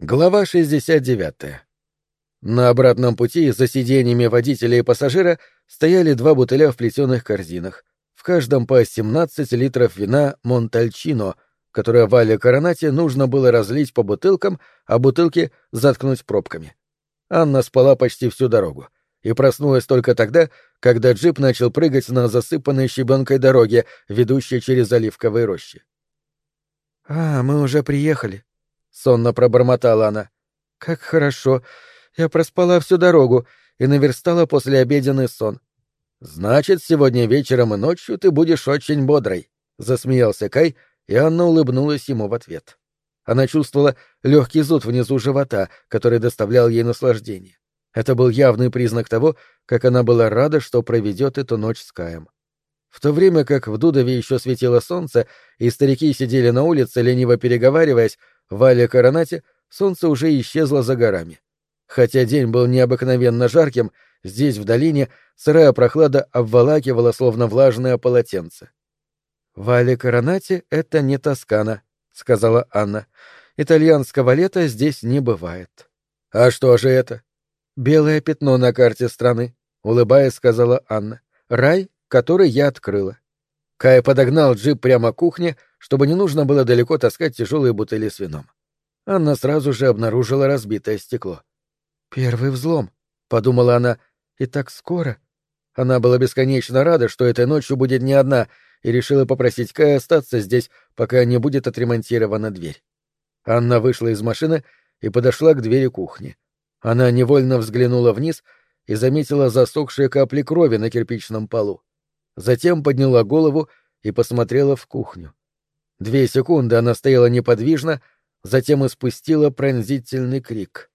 Глава 69. На обратном пути за сиденьями водителя и пассажира стояли два бутыля в плетеных корзинах, в каждом по 17 литров вина Монтальчино, которое Вале Коронате нужно было разлить по бутылкам, а бутылки заткнуть пробками. Анна спала почти всю дорогу и проснулась только тогда, когда джип начал прыгать на засыпанной щебенкой дороге, ведущей через оливковые рощи. «А, мы уже приехали», сонно пробормотала она. Как хорошо. Я проспала всю дорогу и наверстала послеобеденный сон. Значит, сегодня вечером и ночью ты будешь очень бодрой, засмеялся Кай, и Анна улыбнулась ему в ответ. Она чувствовала легкий зуд внизу живота, который доставлял ей наслаждение. Это был явный признак того, как она была рада, что проведет эту ночь с Каем. В то время как в Дудове еще светило солнце, и старики сидели на улице, лениво переговариваясь, в Але Коронате солнце уже исчезло за горами. Хотя день был необыкновенно жарким, здесь, в долине, сырая прохлада обволакивала словно влажное полотенце. «В Але Коронате это не Тоскана», — сказала Анна. «Итальянского лета здесь не бывает». «А что же это?» «Белое пятно на карте страны», — улыбаясь, сказала Анна. «Рай, который я открыла». Кай подогнал джип прямо к кухне, чтобы не нужно было далеко таскать тяжелые бутыли с вином. Анна сразу же обнаружила разбитое стекло. «Первый взлом», — подумала она, — «и так скоро». Она была бесконечно рада, что этой ночью будет не одна, и решила попросить Кая остаться здесь, пока не будет отремонтирована дверь. Анна вышла из машины и подошла к двери кухни. Она невольно взглянула вниз и заметила засохшие капли крови на кирпичном полу. Затем подняла голову и посмотрела в кухню. Две секунды она стояла неподвижно, затем испустила пронзительный крик.